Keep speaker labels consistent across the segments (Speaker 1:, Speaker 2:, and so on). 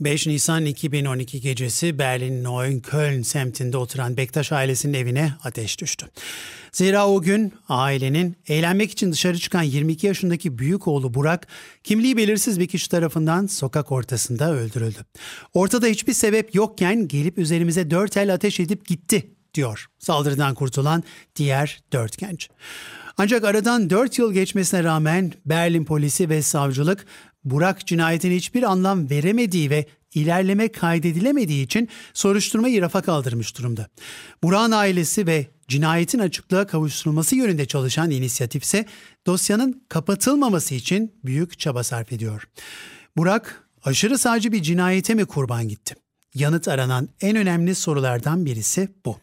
Speaker 1: 5 Nisan 2012 gecesi Berlin Neukölln semtinde oturan Bektaş ailesinin evine ateş düştü. Zira o gün ailenin eğlenmek için dışarı çıkan 22 yaşındaki büyük oğlu Burak kimliği belirsiz bir kişi tarafından sokak ortasında öldürüldü. Ortada hiçbir sebep yokken gelip üzerimize dört el ateş edip gitti diyor saldırıdan kurtulan diğer dört genç. Ancak aradan 4 yıl geçmesine rağmen Berlin polisi ve savcılık Burak cinayetine hiçbir anlam veremediği ve ilerleme kaydedilemediği için soruşturmayı rafa kaldırmış durumda. Burak'ın ailesi ve cinayetin açıklığa kavuşturulması yönünde çalışan inisiyatif ise dosyanın kapatılmaması için büyük çaba sarf ediyor. Burak aşırı sağcı bir cinayete mi kurban gitti? Yanıt aranan en önemli sorulardan birisi bu.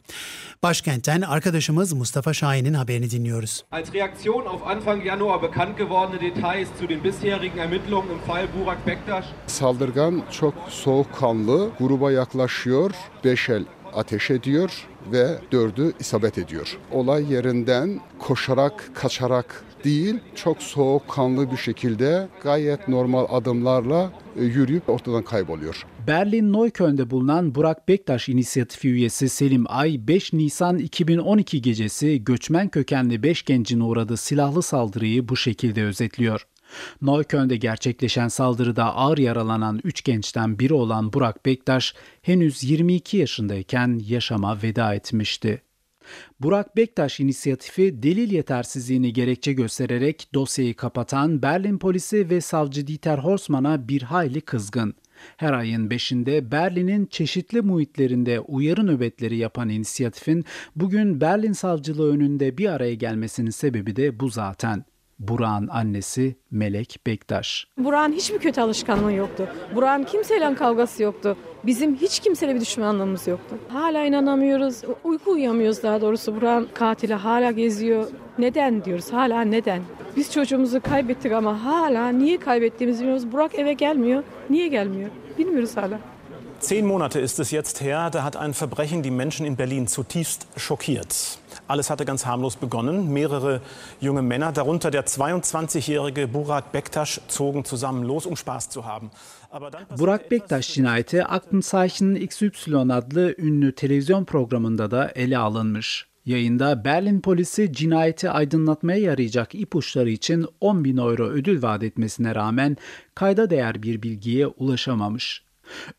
Speaker 1: Başkentten arkadaşımız Mustafa Şahin'in haberini dinliyoruz.
Speaker 2: Als Reaktion auf Anfang Januar bekannt gewordene Details zu den bisherigen Ermittlungen im Fall Burak Bektaş.
Speaker 3: Saldırgan çok soğukkanlı, gruba yaklaşıyor, beş el ateş ediyor ve dördü isabet ediyor. Olay yerinden koşarak, kaçarak değil, çok soğukkanlı bir şekilde gayet normal adımlarla e, yürüyüp ortadan kayboluyor.
Speaker 4: Berlin Neukölln'de bulunan Burak Bektaş inisiyatifi üyesi Selim Ay 5 Nisan 2012 gecesi göçmen kökenli 5 gencin uğradığı silahlı saldırıyı bu şekilde özetliyor. Neukölln'de gerçekleşen saldırıda ağır yaralanan 3 gençten biri olan Burak Bektaş henüz 22 yaşındayken yaşama veda etmişti. Burak Bektaş inisiyatifi delil yetersizliğini gerekçe göstererek dosyayı kapatan Berlin polisi ve savcı Dieter Horsman'a bir hayli kızgın. Her ayın 5'inde Berlin'in çeşitli muhitlerinde uyarı nöbetleri yapan inisiyatifin bugün Berlin savcılığı önünde bir araya gelmesinin sebebi de bu zaten. Burak'ın annesi Melek Bektaş.
Speaker 5: Burak'ın hiçbir kötü alışkanlığı yoktu. Burak'ın kimseyle kavgası yoktu. Bizim hiç kimseyle bir düşmanlığımız yoktu. Hala inanamıyoruz. Uyku uyuyamıyoruz daha doğrusu. Burak'ın katili hala geziyor. Neden diyoruz hala neden? Biz çocuğumuzu kaybettik ama hala niye kaybettiğimizi bilmiyoruz. Burak eve gelmiyor. Niye gelmiyor? Bilmiyoruz hala.
Speaker 6: Zehn Monate ist es jetzt her, da hat ein Verbrechen die Menschen in Berlin zutiefst schockiert. Alles hatte ganz harmlos begonnen. Mehrere junge Männer, darunter der 22-jährige Burak Bektaş, zogen zusammen los, um Spaß zu haben.
Speaker 4: Burak Bektaş cinayeti Aktenzeichen XY adlı ünlü televizyon programında da ele alınmış. Yayında Berlin polisi cinayeti aydınlatmaya yarayacak ipuçları için 10 bin euro ödül vaat etmesine rağmen kayda değer bir bilgiye ulaşamamış.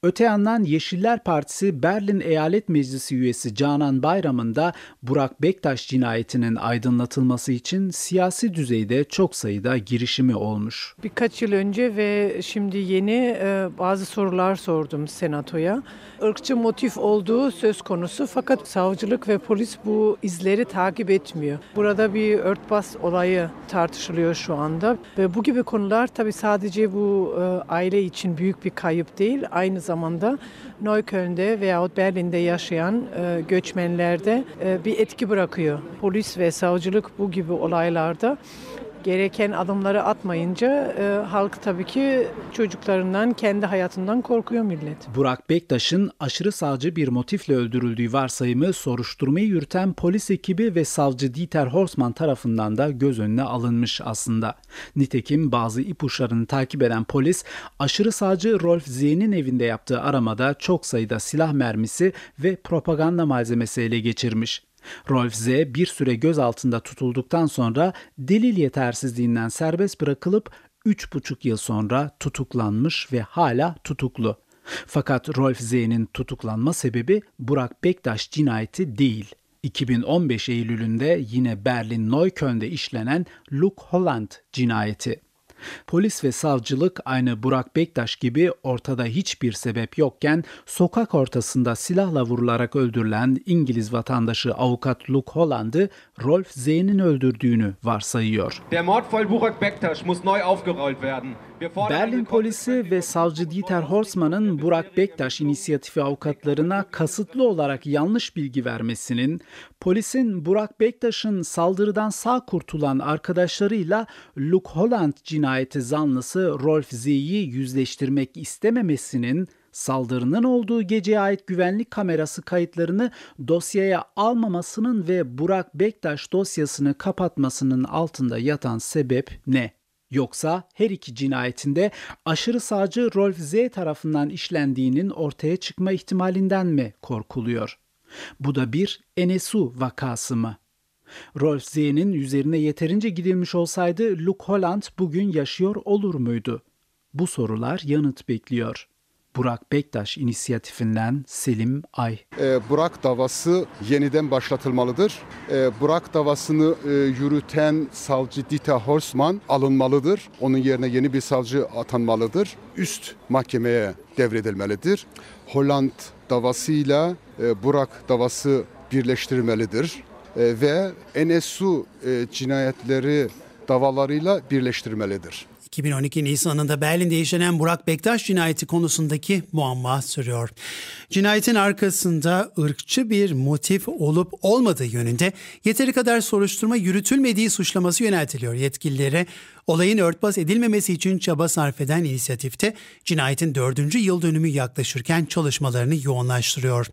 Speaker 4: Öte yandan Yeşiller Partisi Berlin Eyalet Meclisi üyesi Canan Bayram'ın da Burak Bektaş cinayetinin aydınlatılması için siyasi düzeyde çok sayıda girişimi olmuş.
Speaker 7: Birkaç yıl önce ve şimdi yeni e, bazı sorular sordum senatoya. Irkçı motif olduğu söz konusu fakat savcılık ve polis bu izleri takip etmiyor. Burada bir örtbas olayı tartışılıyor şu anda ve bu gibi konular tabii sadece bu e, aile için büyük bir kayıp değil aynı zamanda Neukölln'de veyahut Berlin'de yaşayan e, göçmenlerde e, bir etki bırakıyor. Polis ve savcılık bu gibi olaylarda gereken adımları atmayınca e, halk tabii ki çocuklarından, kendi hayatından korkuyor millet.
Speaker 4: Burak Bektaş'ın aşırı sağcı bir motifle öldürüldüğü varsayımı soruşturmayı yürüten polis ekibi ve savcı Dieter Horsman tarafından da göz önüne alınmış aslında. Nitekim bazı ipuçlarını takip eden polis aşırı sağcı Rolf Z'nin evinde yaptığı aramada çok sayıda silah mermisi ve propaganda malzemesi ele geçirmiş. Rolf Z bir süre gözaltında tutulduktan sonra delil yetersizliğinden serbest bırakılıp 3,5 yıl sonra tutuklanmış ve hala tutuklu. Fakat Rolf Z'nin tutuklanma sebebi Burak Bektaş cinayeti değil. 2015 Eylül'ünde yine Berlin Neukölln'de işlenen Luke Holland cinayeti. Polis ve savcılık aynı Burak Bektaş gibi ortada hiçbir sebep yokken sokak ortasında silahla vurularak öldürülen İngiliz vatandaşı avukat Luke Holland'ı Rolf Z'nin öldürdüğünü varsayıyor.
Speaker 2: Der Mordfall Burak Bektaş muss neu aufgerollt werden.
Speaker 4: Berlin polisi ve savcı Dieter Horsman'ın Burak Bektaş inisiyatifi avukatlarına kasıtlı olarak yanlış bilgi vermesinin, polisin Burak Bektaş'ın saldırıdan sağ kurtulan arkadaşlarıyla Luke Holland cinayeti zanlısı Rolf Z'yi yüzleştirmek istememesinin, saldırının olduğu geceye ait güvenlik kamerası kayıtlarını dosyaya almamasının ve Burak Bektaş dosyasını kapatmasının altında yatan sebep ne? Yoksa her iki cinayetinde aşırı sağcı Rolf Z tarafından işlendiğinin ortaya çıkma ihtimalinden mi korkuluyor? Bu da bir NSU vakası mı? Rolf Z'nin üzerine yeterince gidilmiş olsaydı Luke Holland bugün yaşıyor olur muydu? Bu sorular yanıt bekliyor. Burak Bektaş inisiyatifinden Selim Ay.
Speaker 3: E, Burak davası yeniden başlatılmalıdır. E, Burak davasını e, yürüten savcı Dita Horsman alınmalıdır. Onun yerine yeni bir savcı atanmalıdır. Üst mahkemeye devredilmelidir. Holland davasıyla e, Burak davası birleştirilmelidir. E, ve NSU e, cinayetleri davalarıyla birleştirmelidir.
Speaker 1: 2012 Nisan'ında Berlin'de işlenen Burak Bektaş cinayeti konusundaki muamma sürüyor. Cinayetin arkasında ırkçı bir motif olup olmadığı yönünde yeteri kadar soruşturma yürütülmediği suçlaması yöneltiliyor yetkililere. Olayın örtbas edilmemesi için çaba sarf eden inisiyatifte cinayetin dördüncü yıl dönümü yaklaşırken çalışmalarını yoğunlaştırıyor.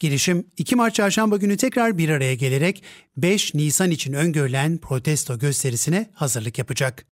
Speaker 1: Girişim 2 Mart çarşamba günü tekrar bir araya gelerek 5 Nisan için öngörülen protesto gösterisine hazırlık yapacak.